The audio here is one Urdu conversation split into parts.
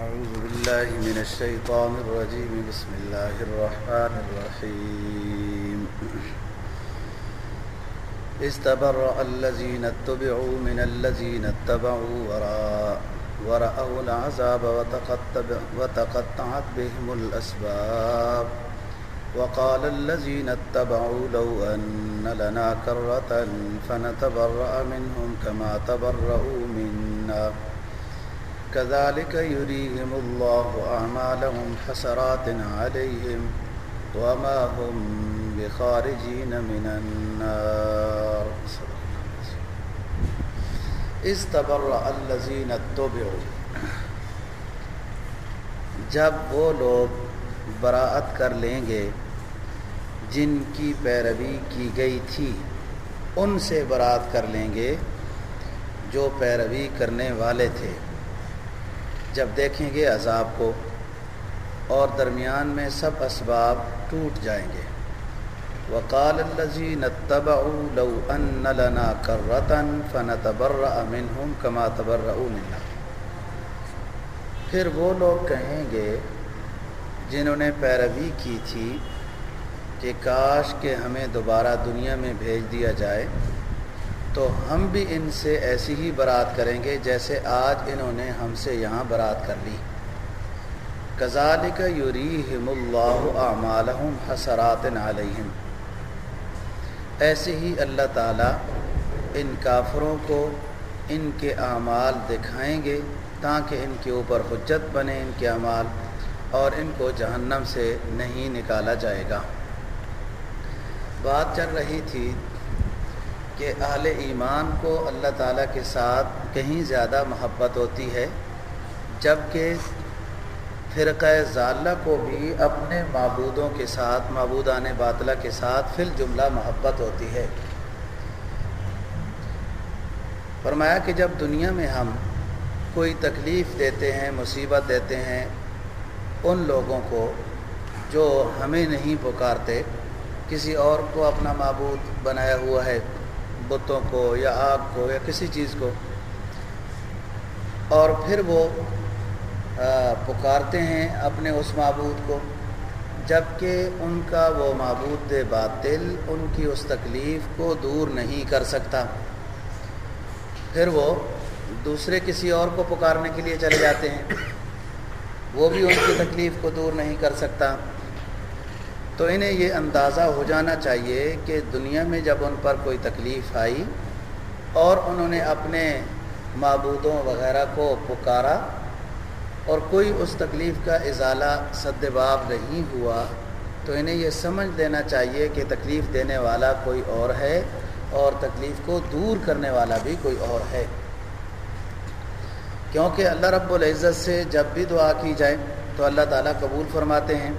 أعوذ بالله من الشيطان الرجيم. بسم الله الرحمن الرحيم. استبرأ الذين اتبعوا من الذين اتبعوا وراء ورأوا العذاب وتقطعت بهم الأسباب. وقال الذين اتبعوا لو أن لنا كرة فنتبرأ منهم كما تبرأوا منا. كذلك يريهم الله أعمالهم حسرات عليهم وما هم بخارجين من النار. استبرأ الذين اتبعوا. جب وہ لوگ براعت کر لیں گے، جن کی پیروی کی گئی تھی، ان سے برات کر لیں گے جو پیروی کرنے والے تھے۔ جب دیکھیں گے عذاب کو، اور درمیان میں سب اسباب ٹوٹ جائیں گے۔ وقال الذين اتبعوا لو ان لنا كرة فنتبرأ منهم كما تبرؤوا منا۔ پھر وہ لوگ کہیں گے جنہوں نے پیروی کی تھی کہ کاش کہ ہمیں دوبارہ دنیا میں بھیج دیا جائے تو ہم بھی ان سے ایسی ہی برات کریں گے جیسے آج انہوں نے ہم سے یہاں برات کر لی۔ کزالک یریہم اللہ اعمالہم حسرات علیہم۔ ایسے ہی اللہ تعالیٰ ان کافروں کو ان کے اعمال دکھائیں گے تاکہ ان کے اوپر حجت بنے ان کے اعمال اور ان کو جہنم سے نہیں نکالا جائے گا۔ بات چل رہی تھی کہ اہل ایمان کو اللہ تعالیٰ کے ساتھ کہیں زیادہ محبت ہوتی ہے، جبکہ فرقہ ضالہ کو بھی اپنے معبودوں کے ساتھ، معبودان باطلہ کے ساتھ فی الجملہ محبت ہوتی ہے۔ فرمایا کہ جب دنیا میں ہم کوئی تکلیف دیتے ہیں، مصیبت دیتے ہیں، ان لوگوں کو جو ہمیں نہیں پکارتے، کسی اور کو اپنا معبود بنایا ہوا ہے بتوں کو یا آگ کو یا کسی چیز کو۔ اور پھر وہ پکارتے ہیں اپنے اس معبود کو جبکہ ان کا وہ معبود باطل ان کی اس تکلیف کو دور نہیں کر سکتا۔ پھر وہ دوسرے کسی اور کو پکارنے کے لیے چلے جاتے ہیں۔ وہ بھی ان کی تکلیف کو دور نہیں کر سکتا۔ تو انہیں یہ اندازہ ہو جانا چاہیے کہ دنیا میں جب ان پر کوئی تکلیف آئی اور انہوں نے اپنے معبودوں وغیرہ کو پکارا اور کوئی اس تکلیف کا ازالہ سدباب نہیں ہوا، تو انہیں یہ سمجھ لینا چاہیے کہ تکلیف دینے والا کوئی اور ہے اور تکلیف کو دور کرنے والا بھی کوئی اور ہے۔ کیونکہ اللہ رب العزت سے جب بھی دعا کی جائے تو اللہ تعالیٰ قبول فرماتے ہیں۔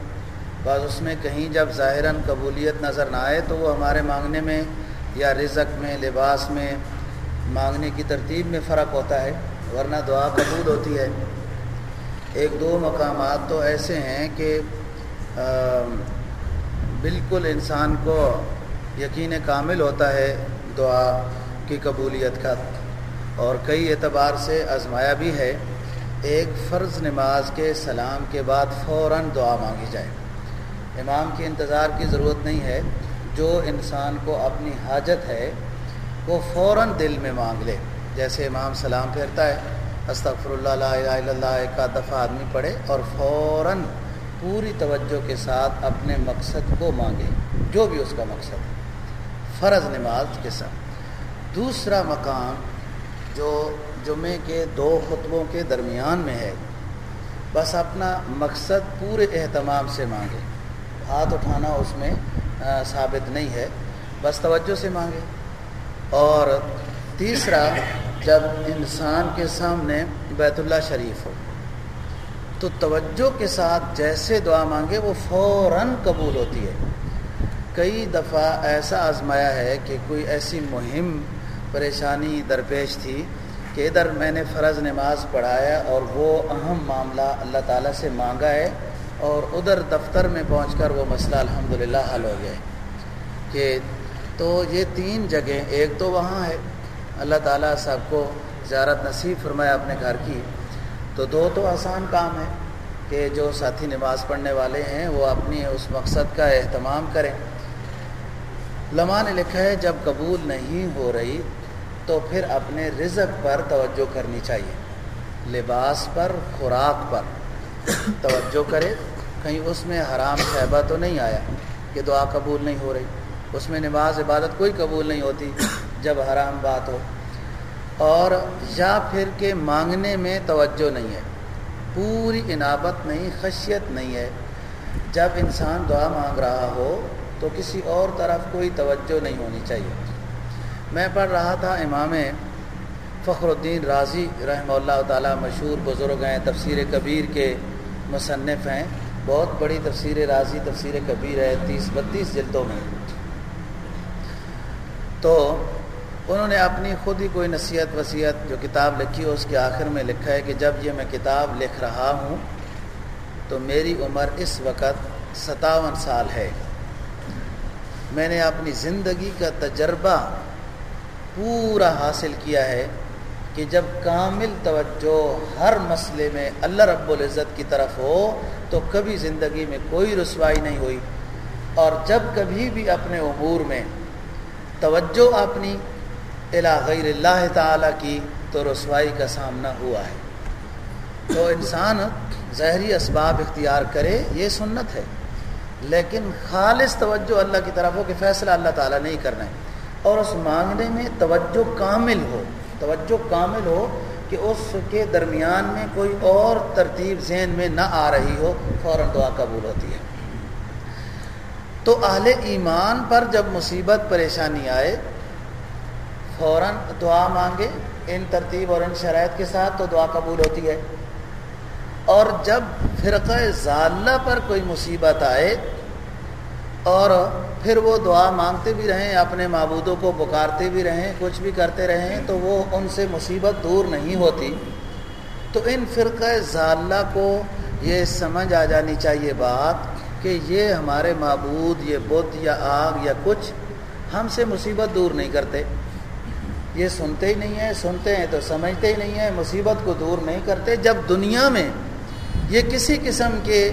بعض اس میں کہیں جب ظاہراً قبولیت نظر نہ آئے تو وہ ہمارے مانگنے میں یا رزق میں، لباس میں مانگنے کی ترتیب میں فرق ہوتا ہے، ورنہ دعا قبول ہوتی ہے۔ ایک دو مقامات تو ایسے ہیں کہ بالکل انسان کو یقین کامل ہوتا ہے دعا کی قبولیت کا، اور کئی اعتبار سے آزمایا بھی ہے۔ ایک فرض نماز کے سلام کے بعد فوراً دعا مانگی جائے۔ امام کے انتظار کی ضرورت نہیں ہے۔ جو انسان کو اپنی حاجت ہے، وہ فوراً دل میں مانگ لے۔ جیسے امام سلام پھیرتا ہے استغفر اللہ لا الہ الا اللہ، ایک دفعہ آدمی پڑھے اور فوراً پوری توجہ کے ساتھ اپنے مقصد کو مانگے۔ جو بھی اس کا مقصد ہے۔ فرض نماز کے ساتھ۔ دوسرا مقام جو جمعے کے دو خطبوں کے درمیان میں ہے، بس اپنا مقصد پورے اہتمام سے مانگے۔ ہاتھ اٹھانا اس میں ثابت نہیں ہے۔ بس توجہ سے مانگے اور تیسرا، جب انسان کے سامنے بیت اللہ شریف ہو، تو توجہ کے ساتھ جیسے دعا مانگے، وہ فوراً قبول ہوتی ہے۔ کئی دفعہ ایسا آزمایا ہے کہ کوئی ایسی مہم، پریشانی، درپیش تھی کہ ادھر میں نے فرض نماز پڑھایا اور وہ اہم معاملہ اللہ تعالیٰ سے مانگا ہے۔ اور ادھر دفتر میں پہنچ کر وہ مسئلہ الحمدللہ حل ہو گیا کہ تو یہ تین جگہیں، ایک تو وہاں ہے، اللہ تعالیٰ سب کو زیارت نصیب فرمایا اپنے گھر کی، تو دو تو آسان کام ہے کہ جو ساتھی نماز پڑھنے والے ہیں وہ اپنی اس مقصد کا اہتمام کریں۔ لمحہ نے لکھا ہے، جب قبول نہیں ہو رہی تو پھر اپنے رزق پر توجہ کرنی چاہیے، لباس پر، خوراک پر۔ توجہ کرے کہیں اس میں حرام شہبہ تو نہیں آیا کہ دعا قبول نہیں ہو رہی۔ اس میں نماز عبادت کوئی قبول نہیں ہوتی جب حرام بات ہو۔ اور یا پھر کہ مانگنے میں توجہ نہیں ہے۔ پوری انابت نہیں، خشیت نہیں ہے۔ جب انسان دعا مانگ رہا ہو تو کسی اور طرف کوئی توجہ نہیں ہونی چاہیے۔ میں پڑھ رہا تھا امام فخر الدین راضی رحمہ اللہ تعالیٰ مشہور بزرگ ہیں، تفسیر کبیر کے مصنف ہیں۔ بہت بڑی تفسیر راضی، تفسیر کبیر ہے، تیس، بتیس جلدوں میں۔ تو انہوں نے اپنی خود ہی کوئی نصیحت وصیت جو کتاب لکھی ہے اس کے آخر میں لکھا ہے کہ جب یہ میں کتاب لکھ رہا ہوں تو میری عمر اس وقت ستاون سال ہے۔ میں نے اپنی زندگی کا تجربہ پورا حاصل کیا ہے۔ کہ جب کامل توجہ ہر مسئلے میں اللہ رب العزت کی طرف ہو، تو کبھی زندگی میں کوئی رسوائی نہیں ہوئی۔ اور جب کبھی بھی اپنے امور میں توجہ اپنی غیر اللہ تعالیٰ کی، تو رسوائی کا سامنا ہوا ہے۔ تو انسان ظہری اسباب اختیار کرے، یہ سنت ہے۔ لیکن خالص توجہ اللہ کی طرف ہو کہ فیصلہ اللہ تعالیٰ نہیں کرنا ہے۔ اور اس مانگنے میں توجہ کامل ہو۔ توجہ کامل ہو کہ اس کے درمیان میں کوئی اور ترتیب ذہن میں نہ آ رہی ہو، فوراً دعا قبول ہوتی ہے۔ تو اہل ایمان پر جب مصیبت، پریشانی آئے، فوراً دعا مانگے ان ترتیب اور ان شرائط کے ساتھ تو دعا قبول ہوتی ہے۔ اور جب فرقہ ضالہ پر کوئی مصیبت آئے اور پھر وہ دعا مانگتے بھی رہیں، اپنے معبودوں کو پکارتے بھی رہیں، کچھ بھی کرتے رہیں، تو وہ ان سے مصیبت دور نہیں ہوتی۔ تو ان فرقہ ضالہ کو یہ سمجھ آ جانی چاہیے بات کہ یہ ہمارے معبود، یہ بت، یا آگ، یا کچھ ہم سے مصیبت دور نہیں کرتے۔ یہ سنتے ہی نہیں ہیں، سنتے ہیں تو سمجھتے ہی نہیں ہیں، مصیبت کو دور نہیں کرتے۔ جب دنیا میں یہ کسی قسم کے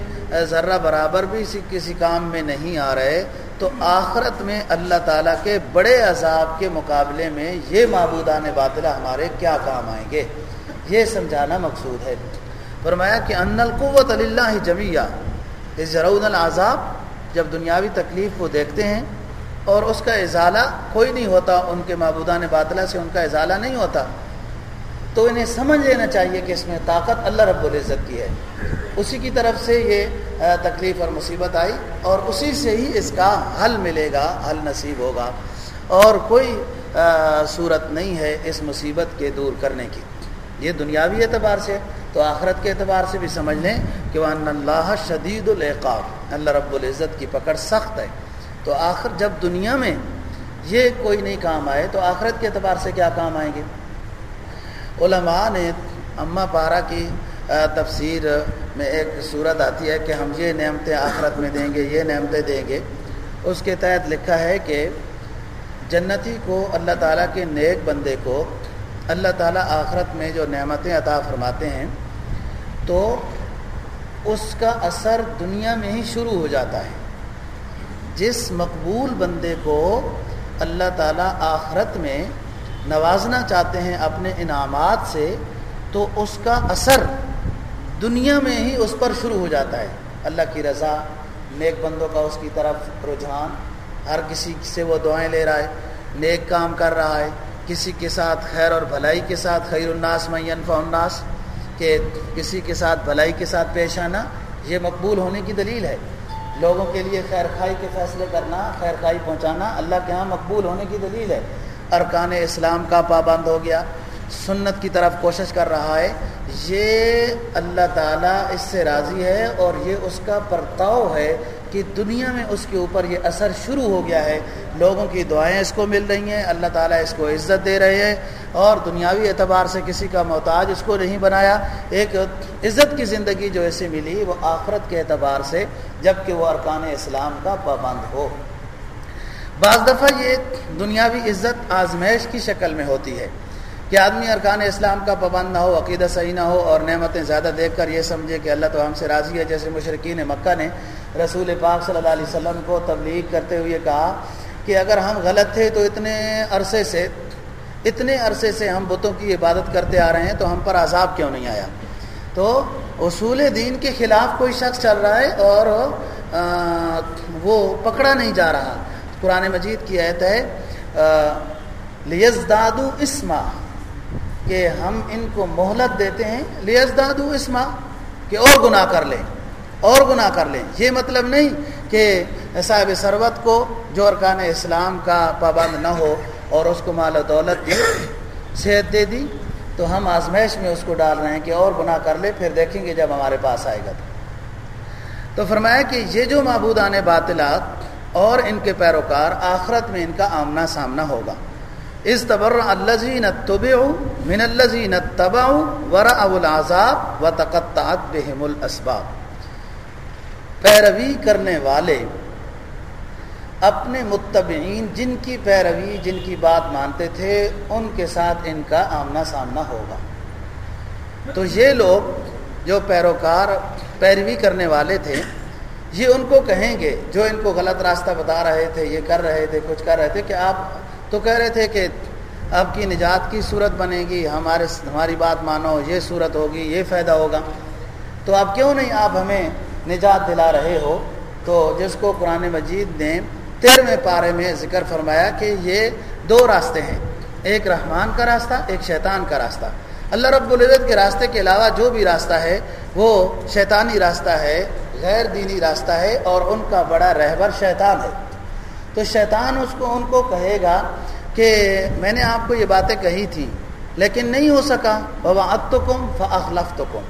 ذرہ برابر بھی کسی کام میں نہیں آ رہے تو آخرت میں اللہ تعالیٰ کے بڑے عذاب کے مقابلے میں یہ معبودان باطلہ ہمارے کیا کام آئیں گے؟ یہ سمجھانا مقصود ہے۔ فرمایا کہ ان القوت اللہ جمیہ اس جرود العذاب، جب دنیاوی تکلیف کو دیکھتے ہیں اور اس کا ازالہ کوئی نہیں ہوتا، ان کے معبودان باطلہ سے ان کا ازالہ نہیں ہوتا۔ تو انہیں سمجھ لینا چاہیے کہ اس میں طاقت اللہ رب العزت کی ہے۔ اسی کی طرف سے یہ تکلیف اور مصیبت آئی اور اسی سے ہی اس کا حل ملے گا، حل نصیب ہوگا۔ اور کوئی صورت نہیں ہے اس مصیبت کے دور کرنے کی۔ یہ دنیاوی اعتبار سے، تو آخرت کے اعتبار سے بھی سمجھ لیں کہ وہ اللہ شدید العقاب۔ اللہ رب العزت کی پکڑ سخت ہے۔ تو آخر، جب دنیا میں یہ کوئی نہیں کام آئے، تو آخرت کے اعتبار سے کیا کام آئیں گے؟ علماء نے اماں پارا کی تفسیر میں ایک صورت آتی ہے کہ ہم یہ نعمتیں آخرت میں دیں گے، یہ نعمتیں دیں گے۔ اس کے تحت لکھا ہے کہ جنتی کو، اللہ تعالیٰ کے نیک بندے کو اللہ تعالیٰ آخرت میں جو نعمتیں عطا فرماتے ہیں، تو اس کا اثر دنیا میں ہی شروع ہو جاتا ہے۔ جس مقبول بندے کو اللہ تعالیٰ آخرت میں نوازنا چاہتے ہیں اپنے انعامات سے، تو اس کا اثر دنیا میں ہی اس پر شروع ہو جاتا ہے۔ اللہ کی رضا، نیک بندوں کا اس کی طرف رجحان۔ ہر کسی سے وہ دعائیں لے رہا ہے، نیک کام کر رہا ہے۔ کسی کے ساتھ خیر اور بھلائی کے ساتھ خیر الناس مینفا الناس، کہ کسی کے ساتھ بھلائی کے ساتھ پیش آنا، یہ مقبول ہونے کی دلیل ہے۔ لوگوں کے لیے خیر خائی کے فیصلے کرنا، خیر خائی پہنچانا، اللہ کے ہاں مقبول ہونے کی دلیل ہے۔ ارکان اسلام کا پابند ہو گیا، سنت کی طرف کوشش کر رہا ہے۔ یہ اللہ تعالیٰ اس سے راضی ہے اور یہ اس کا پرتاؤ ہے کہ دنیا میں اس کے اوپر یہ اثر شروع ہو گیا ہے۔ لوگوں کی دعائیں اس کو مل رہی ہیں، اللہ تعالیٰ اس کو عزت دے رہے ہیں اور دنیاوی اعتبار سے کسی کا محتاج اس کو نہیں بنایا۔ ایک عزت کی زندگی جو ایسے ملی وہ آخرت کے اعتبار سے جبکہ وہ ارکان اسلام کا پابند ہو۔ بعض دفعہ یہ دنیاوی عزت آزمائش کی شکل میں ہوتی ہے کہ آدمی ارکان اسلام کا پابند نہ ہو، عقیدہ صحیح نہ ہو اور نعمتیں زیادہ دیکھ کر یہ سمجھے کہ اللہ تو ہم سے راضی ہے۔ جیسے مشرقین مکہ نے رسول پاک صلی اللہ علیہ وسلم کو تبلیغ کرتے ہوئے کہا کہ اگر ہم غلط تھے تو اتنے عرصے سے، اتنے عرصے سے ہم بتوں کی عبادت کرتے آ رہے ہیں تو ہم پر عذاب کیوں نہیں آیا؟ تو اصول دین کے خلاف کوئی شخص چل رہا ہے اور وہ پکڑا نہیں جا رہا۔ قرآن مجید کی آیت ہے لیز دادو اسما، کہ ہم ان کو مہلت دیتے ہیں۔ لیز دادو اسما، کہ اور گناہ کر لیں، اور گناہ کر لیں۔ یہ مطلب نہیں کہ صاحب سروت کو جو ارکان اسلام کا پابند نہ ہو اور اس کو مال و دولت دی، صحت دے دی، تو ہم آزمائش میں اس کو ڈال رہے ہیں کہ اور گناہ کر لے پھر دیکھیں گے جب ہمارے پاس آئے گا۔ تو فرمایا کہ یہ جو معبودان باطلات اور ان کے پیروکار آخرت میں ان کا آمنا سامنا ہوگا۔ اس تبر الزین طب من الزین تبا ور العذاب و تقطعت بہم الاسباب۔ پیروی کرنے والے اپنے متبعین جن کی پیروی جن کی بات مانتے تھے، ان کے ساتھ ان کا آمنا سامنا ہوگا۔ تو یہ لوگ جو پیروکار پیروی کرنے والے تھے یہ ان کو کہیں گے جو ان کو غلط راستہ بتا رہے تھے، یہ کر رہے تھے، کچھ کر رہے تھے کہ آپ تو کہہ رہے تھے کہ اب کی نجات کی صورت بنے گی، ہمارے ہماری بات مانو، یہ صورت ہوگی، یہ فائدہ ہوگا۔ تو اب کیوں نہیں آپ ہمیں نجات دلا رہے ہو؟ تو جس کو قرآن مجید نے تیرہویں پارے میں ذکر فرمایا کہ یہ دو راستے ہیں، ایک رحمان کا راستہ، ایک شیطان کا راستہ۔ اللہ رب العزت کے راستے کے علاوہ جو بھی راستہ ہے، وہ شیطانی راستہ ہے۔ غیر دینی راستہ ہے اور ان کا بڑا رہبر شیطان ہے۔ تو شیطان اس کو ان کو کہے گا کہ میں نے آپ کو یہ باتیں کہی تھی، لیکن نہیں ہو سکا۔ بابا ات تو کم فخلف تو کم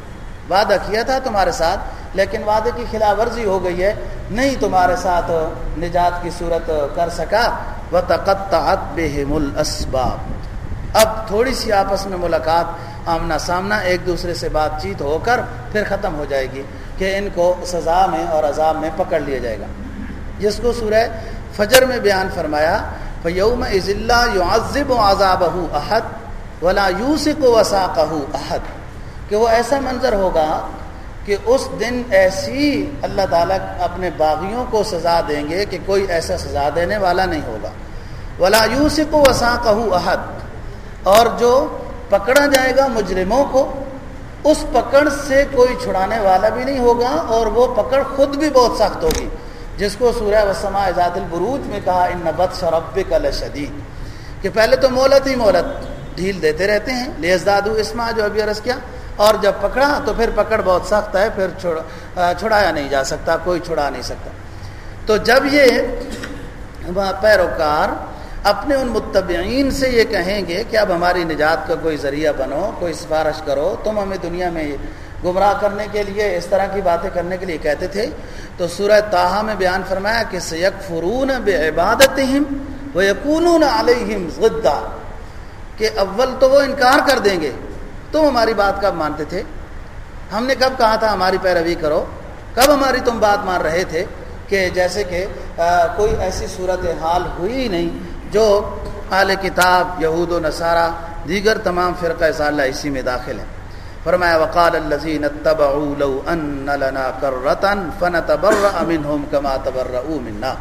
وعدہ کیا تھا تمہارے ساتھ، لیکن وعدے کی خلاف ورزی ہو گئی ہے۔ نہیں تمہارے ساتھ نجات کی صورت کر سکا۔ و تقطعت بہم الاسباب اب تھوڑی سی آپس میں ملاقات، آمنا سامنا، ایک دوسرے سے بات چیت ہو کر پھر ختم ہو جائے گی۔ کہ ان کو سزا میں اور عذاب میں پکڑ لیا جائے گا۔ جس کو سورہ فجر میں بیان فرمایا فیوم عز اللہ یو عذب و عذاب احد ولا یوسک و وساقہ احد کہ وہ ایسا منظر ہوگا کہ اس دن ایسی اللہ تعالیٰ اپنے باغیوں کو سزا دیں گے کہ کوئی ایسا سزا دینے والا نہیں ہوگا۔ ولا یوسف و وسا احد اور جو پکڑا جائے گا مجرموں کو اس پکڑ سے کوئی چھڑانے والا بھی نہیں ہوگا اور وہ پکڑ خود بھی بہت سخت ہوگی۔ جس کو سورہ وسما اجاد البروج میں کہا، ان نبت شرب کل شدید کہ پہلے تو مولت ہی مولت ڈھیل دیتے رہتے ہیں۔ لیزداد اسما جو ابھی عرض کیا۔ اور جب پکڑا تو پھر پکڑ بہت سخت ہے، پھر چھڑایا نہیں جا سکتا، کوئی چھڑا نہیں سکتا۔ تو جب یہ پیروکار اپنے ان متبعین سے یہ کہیں گے کہ اب ہماری نجات کا کوئی ذریعہ بنو، کوئی سفارش کرو۔ تم ہمیں دنیا میں گمراہ کرنے کے لیے، اس طرح کی باتیں کرنے کے لیے کہتے تھے۔ تو سورہ تاہا میں بیان فرمایا کہ سید فرون بے عبادت وہ یقون علیہم غدہ۔ کہ اول تو وہ انکار کر دیں گے۔ تم ہماری بات کب مانتے تھے؟ ہم نے کب کہا تھا ہماری پیروی کرو؟ کب ہماری تم بات مان رہے تھے کہ جیسے کہ کوئی ایسی صورت حال ہوئی نہیں جو اعلی کتاب، یہود و نصارہ، دیگر تمام فرقہ صالح اسی میں داخل ہیں۔ فرمایا، وقال الذين اتبعوا لو ان لنا كرة فنتبرأ منهم كما تبرؤوا منا۔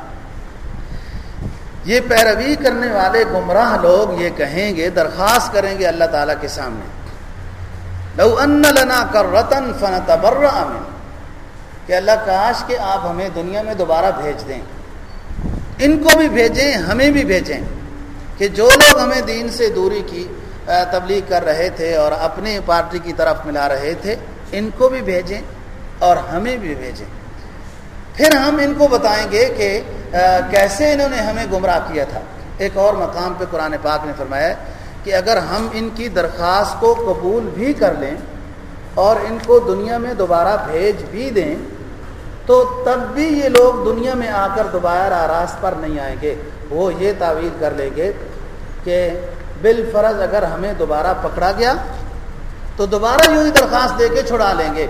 یہ پیروی کرنے والے گمراہ لوگ یہ کہیں گے، درخواست کریں گے اللہ تعالیٰ کے سامنے۔ لو ان لنا کر رتن فن تبر کہ اللہ کاش کہ آپ ہمیں دنیا میں دوبارہ بھیج دیں۔ ان کو بھی بھیجیں، ہمیں بھی بھیجیں کہ جو لوگ ہمیں دین سے دوری کی تبلیغ کر رہے تھے اور اپنی پارٹی کی طرف ملا رہے تھے، ان کو بھی بھیجیں اور ہمیں بھی بھیجیں۔ پھر ہم ان کو بتائیں گے کہ کیسے انہوں نے ہمیں گمراہ کیا تھا۔ ایک اور مقام پہ قرآن پاک نے فرمایا کہ اگر ہم ان کی درخواست کو قبول بھی کر لیں اور ان کو دنیا میں دوبارہ بھیج بھی دیں تو تب بھی یہ لوگ دنیا میں آ کر دوبارہ راست پر نہیں آئیں گے۔ وہ یہ تعویل کر لیں گے کہ بالفرض اگر ہمیں دوبارہ پکڑا گیا تو دوبارہ یوں ہی درخواست دے کے چھڑا لیں گے۔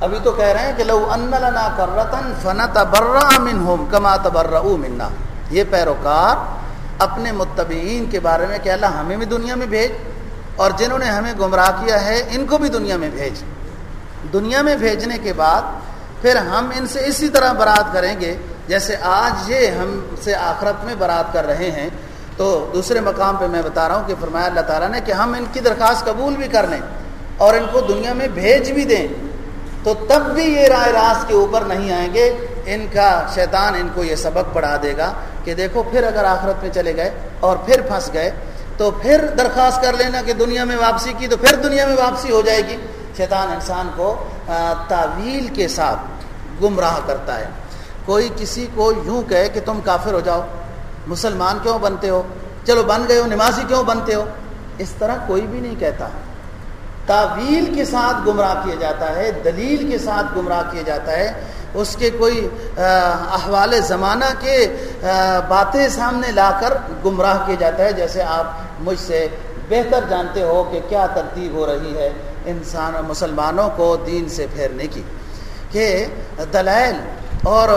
ابھی تو کہہ رہے ہیں کہ لو ان لنا کرتن فن تبر امن ہوم کما تبر منا۔ یہ پیروکار اپنے متبعین کے بارے میں کہ اللہ ہمیں بھی دنیا میں بھیج اور جنہوں نے ہمیں گمراہ کیا ہے، ان کو بھی دنیا میں بھیج۔ دنیا میں بھیجنے کے بعد پھر ہم ان سے اسی طرح برات کریں گے، جیسے آج یہ ہم سے آخرت میں برات کر رہے ہیں۔ تو دوسرے مقام پہ میں بتا رہا ہوں کہ فرمایا اللہ تعالیٰ نے کہ ہم ان کی درخواست قبول بھی کر لیں اور ان کو دنیا میں بھیج بھی دیں۔ تو تب بھی یہ رائے راست کے اوپر نہیں آئیں گے۔ ان کا شیطان ان کو یہ سبق پڑھا دے گا کہ دیکھو پھر اگر آخرت میں چلے گئے اور پھر پھنس گئے، تو پھر درخواست کر لینا کہ دنیا میں واپسی کی تو پھر دنیا میں واپسی ہو جائے گی۔ شیطان انسان کو تعویل کے ساتھ گمراہ کرتا ہے۔ کوئی کسی کو یوں کہے کہ تم کافر ہو جاؤ، مسلمان کیوں بنتے ہو؟ چلو بن گئے ہو، نمازی کیوں بنتے ہو؟ اس طرح کوئی بھی نہیں کہتا۔ تعویل کے ساتھ گمراہ کیا جاتا ہے، دلیل کے ساتھ گمراہ کیا جاتا ہے۔ اس کے کوئی احوال زمانہ کے باتیں سامنے لا کر گمراہ کیا جاتا ہے۔ جیسے آپ مجھ سے بہتر جانتے ہو کہ کیا ترتیب ہو رہی ہے۔ انسان مسلمانوں کو دین سے پھیرنے کی، کہ دلائل اور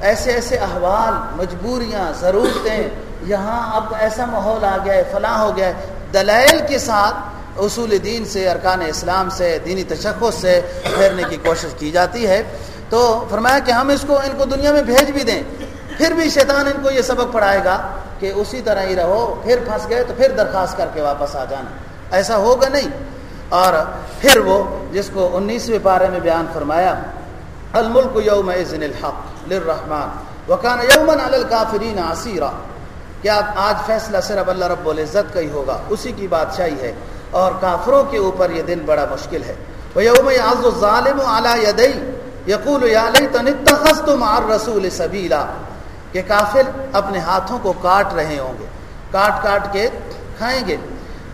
ایسے ایسے احوال، مجبوریاں، ضرورتیں، یہاں اب ایسا ماحول آ گیا ہے، فلاں ہو گیا ہے۔ دلائل کے ساتھ اصول دین سے، ارکان اسلام سے، دینی تشخص سے پھیرنے کی کوشش کی جاتی ہے۔ تو فرمایا کہ ہم اس کو، ان کو دنیا میں بھیج بھی دیں۔ پھر بھی شیطان ان کو یہ سبق پڑھائے گا کہ اسی طرح ہی رہو، پھر پھنس گئے تو پھر درخواست کر کے واپس آ جانا۔ ایسا ہوگا نہیں۔ اور پھر وہ جس کو انیسویں پارے میں بیان فرمایا، الملک یوم الحق للرحمن وکان یومن الکافرین عصیرہ کیا آج فیصلہ صرف اللہ رب العزت کا ہی ہوگا؟ اسی کی بادشاہی ہے۔ اور کافروں کے اوپر یہ دن بڑا مشکل ہے۔ وہ یوم عز الظالم علی یدئی یقول یا لیتن اتخذت مع الرسول سبیلا۔ کہ کافر اپنے ہاتھوں کو کاٹ رہے ہوں گے۔ کاٹ کاٹ کے کھائیں گے۔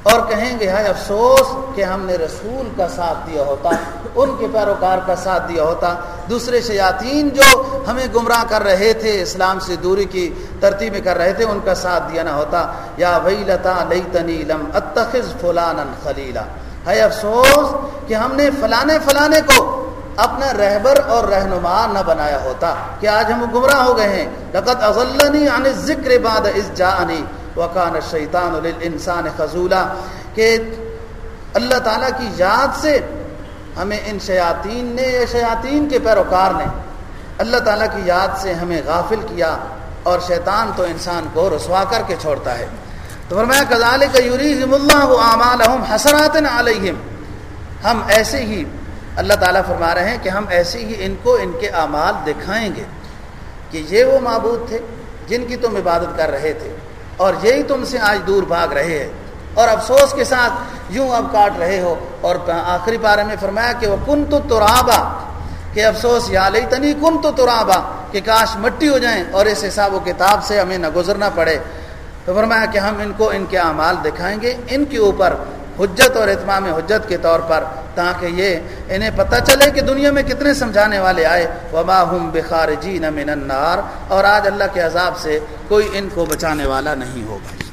اور کہیں گے، ہائے افسوس کہ ہم نے رسول کا ساتھ دیا ہوتا، ان کے پیروکار کا ساتھ دیا ہوتا۔ دوسرے شیاطین جو ہمیں گمراہ کر رہے تھے، اسلام سے دوری کی ترتیب کر رہے تھے، ان کا ساتھ دیا نہ ہوتا۔ یا وہی لتا لئی تنی لم اتخذ فلان خلیلا۔ ہے افسوس کہ ہم نے فلانے فلانے کو اپنا رہبر اور رہنما نہ بنایا ہوتا، کہ آج ہم گمراہ ہو گئے ہیں۔ لقت اضلنی عن ذکر بعد اس جانی وقان شیطان الانسان خزولہ کہ اللہ تعالیٰ کی یاد سے ہمیں ان شیاطین نے یا شیاطین کے پیروکار نے اللہ تعالیٰ کی یاد سے ہمیں غافل کیا اور شیطان تو انسان کو رسوا کر کے چھوڑتا ہے۔ تو فرمایا کزال کا یوریم اللہ اعمال حسرات علیہم ہم ایسے ہی، اللہ تعالیٰ فرما رہے ہیں کہ ہم ایسے ہی ان کو، ان کے اعمال دکھائیں گے کہ یہ وہ معبود تھے جن کی تم عبادت کر رہے تھے۔ اور یہی تم سے آج دور بھاگ رہے ہیں۔ اور افسوس کے ساتھ یوں اب کاٹ رہے ہو۔ اور آخری پارے میں فرمایا کہ وہ کن تو ترابا، کہ افسوس، یا لئی تنی کن تو ترابا، کہ کاش مٹی ہو جائیں اور اس حساب و کتاب سے ہمیں نہ گزرنا پڑے۔ تو فرمایا کہ ہم ان کو ان کے اعمال دکھائیں گے۔ ان کے اوپر حجت اور اتمام حجت کے طور پر تاکہ یہ انہیں پتہ چلے کہ دنیا میں کتنے سمجھانے والے آئے۔ وبا ہم بخار جی نمن اور آج اللہ کے عذاب سے کوئی ان کو بچانے والا نہیں ہوگا۔